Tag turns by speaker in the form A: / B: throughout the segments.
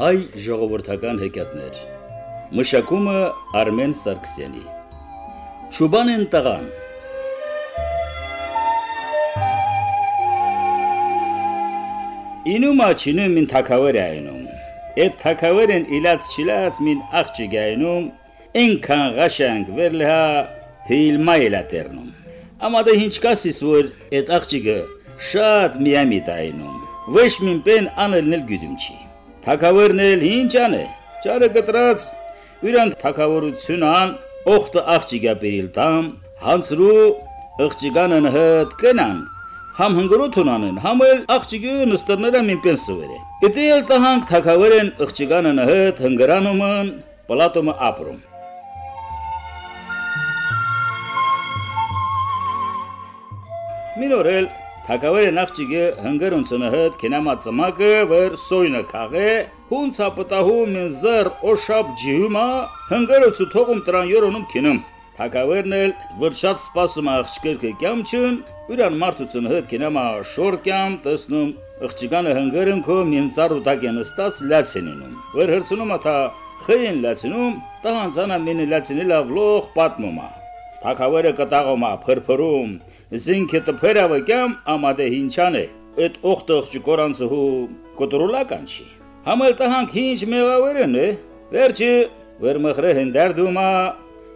A: Հայ ժողովրդական հեքիաթներ։ Մշակումը Արմեն Սարգսյանի։ Չուբանեն տղան։ Ինումա չինում ին թակավեր այնում։ Այդ թակավերն իլած չիլած մին աղջիկ այնում, ինքան ղաշանք վերլհա հիլմա իլատերնում։ Ամադե ինչ կասիս որ այդ աղջիկը շատ միամիտ այնում։ Ոչ մին պեն անելնել գյուդում չի։ Թակավերն էլ ինչ անը։ Ճարը գտրած յուրան թակավորությունան օխտը աղջիկա բերիլ տամ, հանցրու աղջիկանն հդ կնան։ Համ հնգրոթունանն, համ էլ աղջիկը նստերները մինպեն սվերը։ Իդել տահանք թակավերն աղջիկանն հդ հնգրանումն պլատոմը ապրում։ Մինորել Թակավերը նախճիգը հնգրունցնը հդ կենամացմակը վեր սոյնը կաղե, հուն ծապտահու մին զր օշապ ջիհումա, հնգրոցու թողում տրան յորոնում կինում։ Թակավերն էլ վրշատ սպասում աղջկերքը կյամչն, ուրան մարդուցն հդ կենամա շոր կյամ տեսնում աղջիկանը հնգրնքո մին ծառուտակ են ստաց լացենինում։ Վեր հրցնում աթա խեին լացնում, տահանցանա մին լացինի լավ լող պատմումա։ Թակավերը կտաղոմա փրփրում, զինքը տփերավը կամ ամադե հինչան է։ Այդ օխտող ճկորանցու կոտրուլական չի։ Համել տահանք հինչ մեղավերն է։ Վերջի վերմխրե հնդարդումա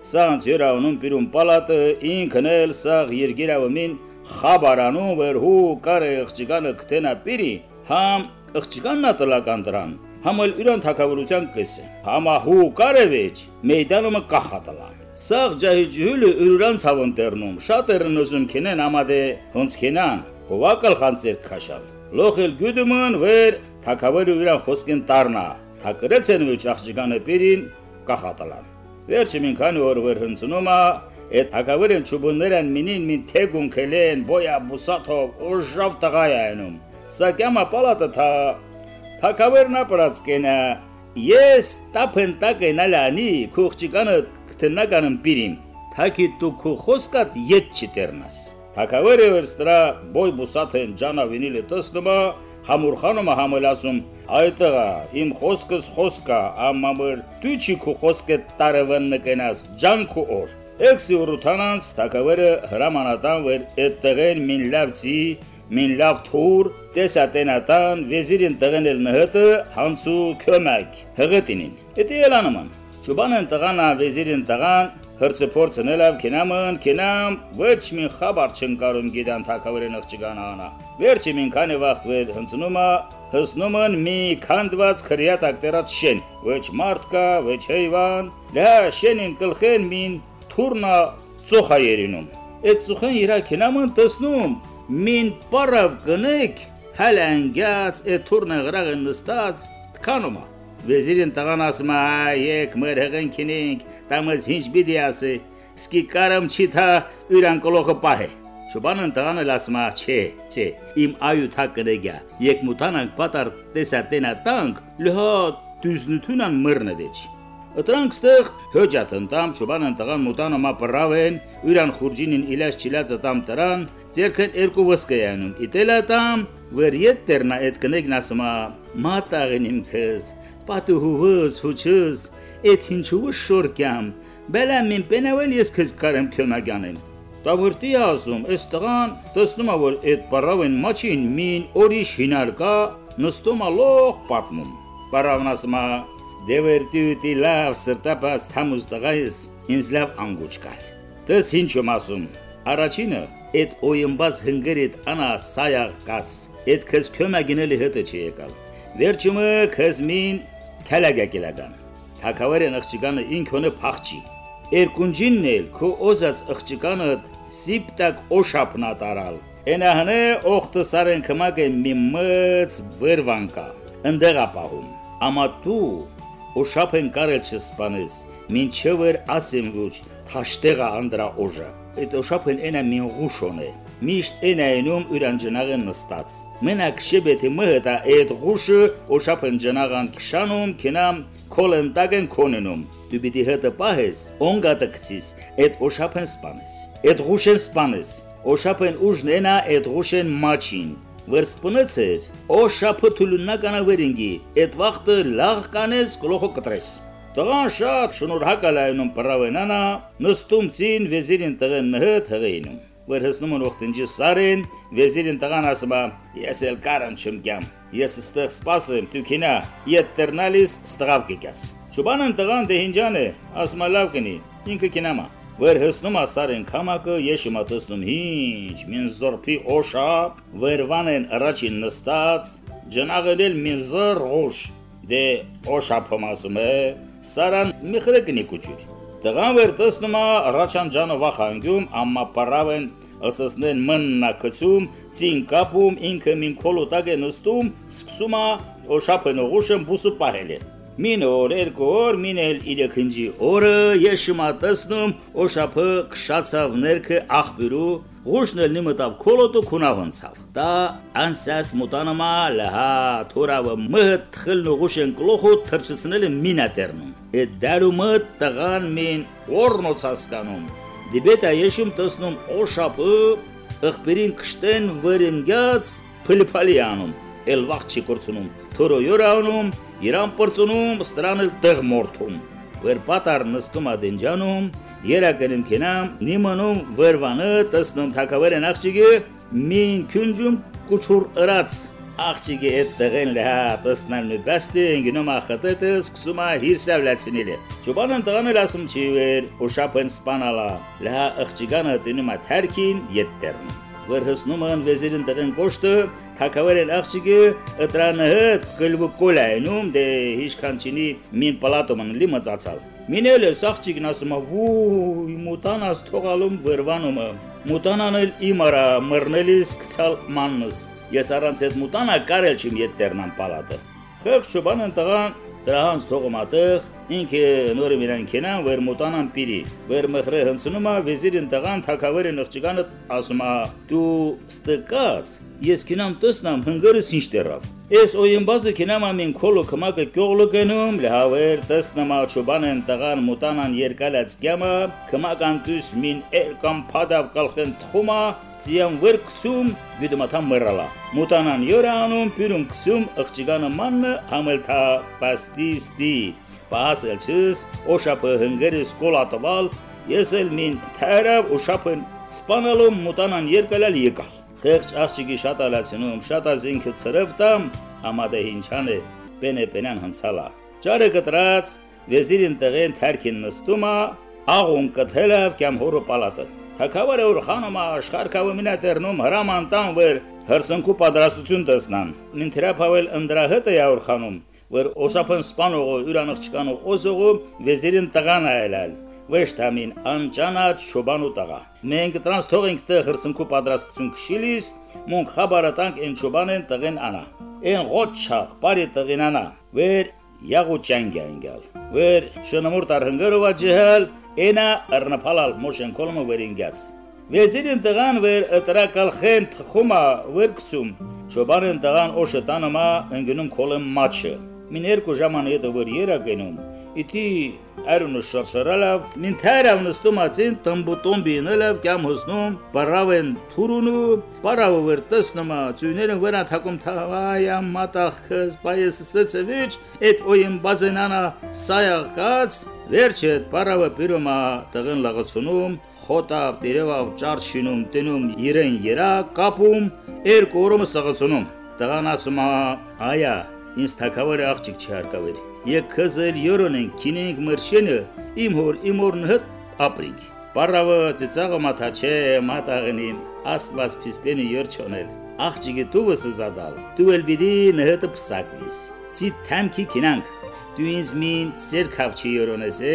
A: սանց յուրանում պիրում պալատը ինքն էլ սաղ երգիրավմին խաբարանում վերհու կարը աղջիկանը կտենա պիրի համ աղջիկաննա տլական դրան համել յուրան թակավորության կեսը համահու կարևեջ մեյդանումը կախատլան Սաղ ջահիջուլը ուրուրան ցավն տերնում, շատերն ուզում քենեն ամադե հոնց քենան, հովակալ խանցեր քաշալ։ Լոխել գյուդման վեր թակավերը ուրան խոսքեն տառնա, թակրեց են ու աղջիկանը պերին կախատալան։ Վերջը մինքան որ վեր հնցնումա, այդ թակավերն ճուբուններն մինին մին թեգուն քելեն, բոյա բուսաթով օժավ տղայանում։ Սա կյամա պալատը թա թակավերն ապրած կենա Ես տապընտակ ենալանի քուղճիկանը կտնականն պիրին, թակի դու քու խոսքատ ետ չտերնաս։ Թակավերը վերստրա բոյ բուսաթեն ջանավինիլը տեսնումա, համուրխանումը համելասում, այտղա, իմ խոսքս խոսքա, ամամր, դու չի քու խոսքը տարևն նկենաս, ջանքու օր։ Էքսի ուրութանանց թակավերը հրամանատան վեր այդ տղեն մին լավցի, մին լավ թուր, տեսատենատան, վեզիրին տղենել նհտը, հանցու քոմակ, հղտինին։ Էտի էլանման։ Ճուբանն տղանա վեզիրին տղան հրցփորձնելավ կենամն կենամ ոչ մի խաբար չընկարում գիտան թակավերն աղջկանանա վերջի մին քանի վախտ վեր հնցնումա հսնումն մի քանդված քրիատակ դերած շեն ոչ մարդ կա ոչ հեյվան լա շենին կլխեն մին թուրնա ծոխա երինում այդ ծոխեն իրա կենամն տեսնում մին պարավ կնեք հալանգած այդ թուրնը գրաղը նստած տկանումա Վեզիրին տղան ասում է, «Եկ մեր հղենքինինք, տամս ինչ բիդի ասի, սկի կարամ չի թա յուրան կլոխը պահե»։ Չուբանն տղանը ասում է, «Չէ, չէ, իմ այութա կնեգա, եկ մութանանք պատար տեսա տենա տանք, լհա դուզնությունան մռնվեջ»։ Ըտրանք ստեղ հոջատն տամ ճուբանն տղան մուտանը մա պրավեն, յուրան խուրջինին իլաշ չիլածը տամ տրան, ձերքն երկու վսկայանում, իտելա տամ, վեր ետ տերնա այդ կնեգն ասում է, մատաղին իմ քեզ, պատուհուս հուչս էդ ինչու շորկյամ բելամ մին պենավել ես քեզ կարեմ քյոմագանեմ Տավուրտի ասում, այս տղան տեսնում է որ այդ պարավեն մաչին մին օրիշ հինարկա նստում է լող պատմում Պարավն ասում է Դեվ երտիուտի լավ սրտապած թամուս տղայս ինձ լավ անգուճ կար։ Տես ինչ եմ ասում։ Առաջինը այդ օյմբաց հնգերիդ անա սայաղ կաց։ Այդ քեզ քոմագինելի հետը չի եկալ։ Վերջումը քեզմին քալագակելական։ Թակավարեն աղջիկանը ինքոնը փախչի։ Երկունջինն էլ քո օզած աղջիկանը սիպտակ օշապնա տարալ։ Ենահնե օխտը սարեն կմագը մի մծ վրվանկա։ Ընդեղապահում։ Ամա դու օշապեն կարել չսպանես, մինչև ասեմ ոչ, թաշտեղա անդրա օժը։ Այդ օշապեն ենա մին ղուշոն է միշտ այնայնում ուրան ջնաղեն նստած։ Մենակ շեբեթի մհտա այդ ղուշը օշապն ջնաղան քշանում կինամ կոլենտագեն կոննում։ Դու պիտի հետը պահես, օնգատը կցիս, այդ օշապն սպանես։ Այդ ղուշեն սպանես։ Օշապն ուժնենա այդ ղուշեն մաչին։ որ սպնեցեր, օ շապթուլունա կանավերինգի, այդ վախտը լաղ կանես գլոխը կտրես։ Տղան շատ շնորհակալայնում պրավենանա, նստում ցին վեզիրին տղեն նհդ հղեինում որ հսնում են օխտինջի սարին, վեզիրին տղան ասում է, ես էլ կարամ չեմ կյամ, ես ստեղ սպասեմ, դու կինա, ետ տերնալիս ստղավ կիկաս։ Չուբանն տղան դեհինջան է, ասում լավ կնի, ինքը կինամա։ Որ հսնում է սարին կամակը, ես իմա տեսնում հինչ, մին զորփի օշապ, վերվան են առաջին նստած, ջնաղել մին զոր օշ, դե օշապը ասում է, սարան մի խրեկնի կուչուր։ Տղան վեր տեսնում է առաջան ջանը վախանգում, ամմա պարավ են ըսսնեն մննա քցում, ցին կապում, ինքը մին քոլոտակ է նստում, սկսում է օշապեն օղուշն բուսը պահել է։ Մին օր, երկու օր, մին էլ իրը քնջի օրը ես շմա տեսնում, օշապը քշացավ ներքը աղբյուրու, Ղուշն էլ նմտավ քոլոտը քունավնցավ։ Դա անսաս մտանամա լհա թորավը մհտ թխլն ղուշեն կլոխու թրջցնել մինատերնում։ Այդ դարումը տղան մին օրնոց հասկանում։ Դիբետա եշում տեսնում օշապը ըղբերին կշտեն վրենգած փլփալի անում։ Էլ վաղ չի կորցնում։ Թորո յորանում, իրան պրծնում, ստրանել տեղ մորթում։ Վեր պատար նստում ադենջանում, երակերում կենամ, նիմանում վրվանը տեսնում թակավերեն աղջիկը մին քունջում կուչուր ըրած աղջիկի այդ տղեն լհա տեսնալ նու բաստի ընգնում ախտետը սկսում է հիրսավլացինիլը ճուբանն տղան էլ ասում չի վեր ուշապեն սպանալա լհա աղջիկանը տնում է թարքին յետտերն որ հսնում են վեզիրին տղեն կոշտը թակավերեն աղջիկը ыտրանը հետ կլվու կոլայնում դե հիշքանչինի մին պալատոման լի մծացալ Մինել է աղջիկն ասում է վույ մուտանաս թողալում վրվանումը մուտանան էլ իմարա մռնելիս կցալ մաննս ես առանց այդ մուտանա կարել չիմ յետտերնան պալատը խղճ շուբանն տղան դրանց թողոմատեղ ինքը նորը միրան կենան վեր մոտանան պիրի վեր մխրե հնցնում է վեզիրին տղան թակավերը նղճկանը ասում է դու ստկած ես կինամ տեսնամ հնգերս ինչ դեռավ ես օյմբազը կինամ ամին քոլո կմակը կյողլը գնում լհավեր տեսնամ աչուբանեն տղան մոտանան երկալած կյամը կմական դուս մին երկամ փադավ կալխեն թխումա Ձիան վեր կցում գյուդմաթան մռալա։ Մուտանան յորանում պյուրում կցում աղջիկանը մաննը համելթա պաստիստի։ Պասել չս օշապը հնգերս կոլատվալ ես էլ մին թարավ օշապն սպանալում մուտանան երկալալ եկալ։ Խեղճ աղջիկի շատ ալացնում, շատ ազինքը ծրև տամ, համադե հինչան է, բենե բենան հնցալա։ Ճարը կտրած, վեզիրին տղեն թարքին նստումա, աղուն կթելավ կամ հորը պալատը։ Թակավարը որ խանոմա աշխարհքավը մինատերնում հրամանտան վեր հրսնկու պատրաստություն տեսնան։ Մին թերապավել ընդրահետ է որ խանում, որ օշապն սպանողը յուրանıq չկանող օզողը վեզերին տղան այլալ։ Վեշտամին անճանաչ շոբանու տղա։ Մենք տրանս թողենք տեղ հրսնկու պատրաստություն քշիլիս, մոնք խաբարը տանք են շոբանեն տղեն անա։ Են ղոչախ, բարի տղին անա։ Վեր յաղու ճանգ անգալ։ Վեր շնամուր տարհնգերովա ջհալ Էնա առնփալալ մոշեն կոլմը վերինգած։ Վեզիրին տղան վեր ըտրակալ խեն թխումա վերկցում։ Չոբանեն տղան օշտանոմա ընգնում կոլեմ մաչը։ Մին երկու ժաման հետո վեր երագենում։ Իտի Արունը շարշարալավ, մին թայրավ նստում ածին տմբուտոմ բինելով կամ հոսնում, բարավեն թուրունու, բարավը վեր տեսնումա, ծույներն վրա թակում թավայա մատախքս, պայես սծվիչ, էդ օյն բազենանա սայաղկած, վերջը բարավը պիրումա տղն լաղացունում, խոտավ, տերևավ, ճարշինում, տնում, իրեն երա, կապում, երկու օրումը սաղացունում։ Տղան ասում այա, ինձ թակավարը աղջիկ չհարկավերի Եկ քզել յորոնեն քինենք մրշենը իմ հոր իմ օրն հտ ապրինք։ Պարավը ծիծաղը մաթաչե մատաղնին աստված փիսպենի երջոնել։ Աղջիկը դու զադալ։ Դու էլ բիդի նհտը փսակվիս։ Ցի թամքի քինանք։ Դու ինձ մին ծեր քավչի յորոնես է,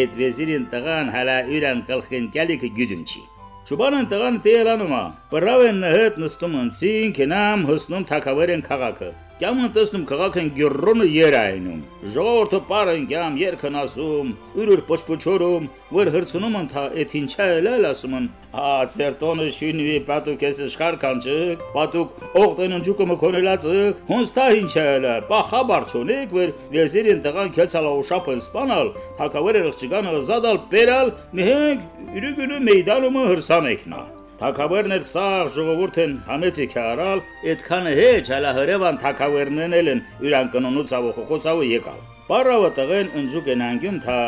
A: այդ վեզիրին տղան հալա յուրան կլխեն կալիքը գյուդումչի։ Շուբանն տղան տելանումա։ Բրավեն նհտ նստում ընցին, կենամ հսնում թակավերեն քաղաքը։ Կյամն տեսնում քաղաքն գյուրրոնը երայնում։ Ժողովուրդը պարեն կյամ երկն ասում, ուրուր պոչպոչորում, որ հրցնում ընթա էդ ինչա էլ ասում են, «Ա ցերտոնը շինվի պատուկ էս աշխար կանջիկ, պատուկ օղտեն ընջուկը մքոնելածիկ, հոնստա ինչա էլ, բա խաբար չունեք, որ վեզիրին տղան քեցալա ուշապն սպանալ, թակավերը ղճգանը զադալ, բերալ, նհենք յուրգունը մեյդանումը հրսանեկնա։ Թակավերն էլ սաղ ժողովուրդն համեցիք արալ, այդքանը հեչ հալա հրևան թակավերնն են յուրան կնոնուց ավո խոխոցավը եկալ։ Բարավը տղեն ընջուկ են անգյում թա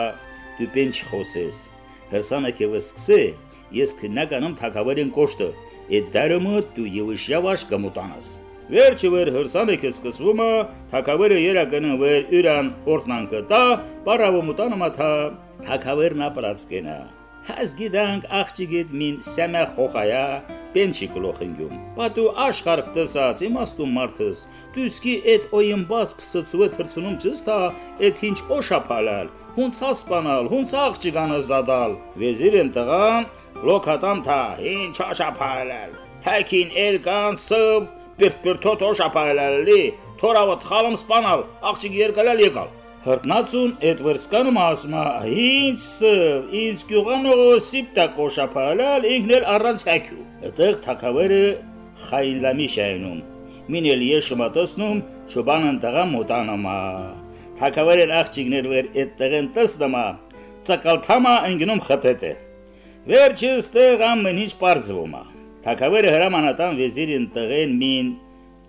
A: դու պենչ խոսես։ Հրսանը քևս սկսե, ես քննականում թակավերին կոշտը, այդ դարումը դու եւիշ යավաշ կմուտանաս։ Վերջը վեր հրսանեքը սկսվում է, թակավերը երակնը վեր յուրան օրտնանքը տա, բարավը մուտանումը թա թակավերն ապրածկենա։ Հազ գիդանք աղջիգիդ մին սեմե խոխայա պենչի գլոխնգյում։ Պատու աշխարհ տեսած իմաստու մարդս, դուսկի այդ օյմբաս փսծուե թրցնում ճստա, այդ ինչ օշապալալ, հունցա սպանալ, հունցա աղջիկանը զադալ։ Վեզիրեն տղան լոքատամ թա, ինչ օշապալալ։ Հակին էլկան սբ պիրտ-պիրտոտ օշապալալի, թորավտ խալում սպանալ, աղջիկ երկալալ եկալ։ Հրտնացուն այդ վրսկանում ասմա ինչ սև ինչ գյուղանողը սիպտա կոշապալալ ինքնել առանց հակյու այդեղ թակավերը խայլամի շայնում մինել ես շմատոսնում շուբանն տղա մոտանամա թակավերեն աղջիկներ վեր այդտեղեն տեսնամա ցակալթամա ընգնում խտետե վերջս տեղ ամեն ինչ բարձվում է թակավերը հրամանատան վեզիրին տղեն մին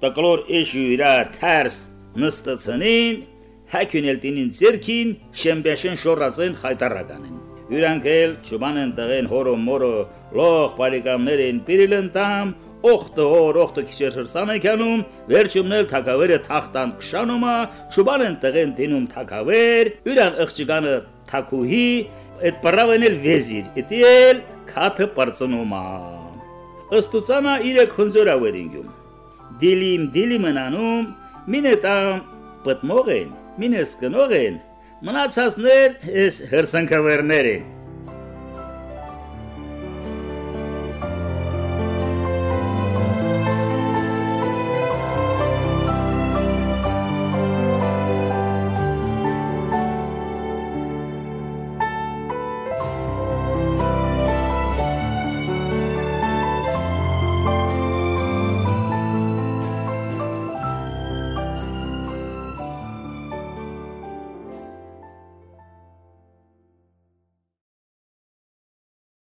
A: տկլոր էշյուրա թարս նստացնին հակյունելտինին ձերքին շեմբեշեն շորացեն խայտարականին։ Յուրանքել ճուբանեն տղեն հորո մորո լող բարիկամներին պիրիլընտամ օխտը հոր օխտը քիչեր հրսանեկանում վերջումնել թակավերը թախտան քշանոմա ճուբանեն տղեն դինում թակավեր յուրան ըղջիկանը թակուհի այդ բրավենել վեզիր իդել քաթը բարձնոմա ըստուցանա իրեք խնձորավերինգում դիլիմ դիլիմնանում մինետամ պատմող են մինես կնող են, մնացածներ էս հրսանքավերներ են։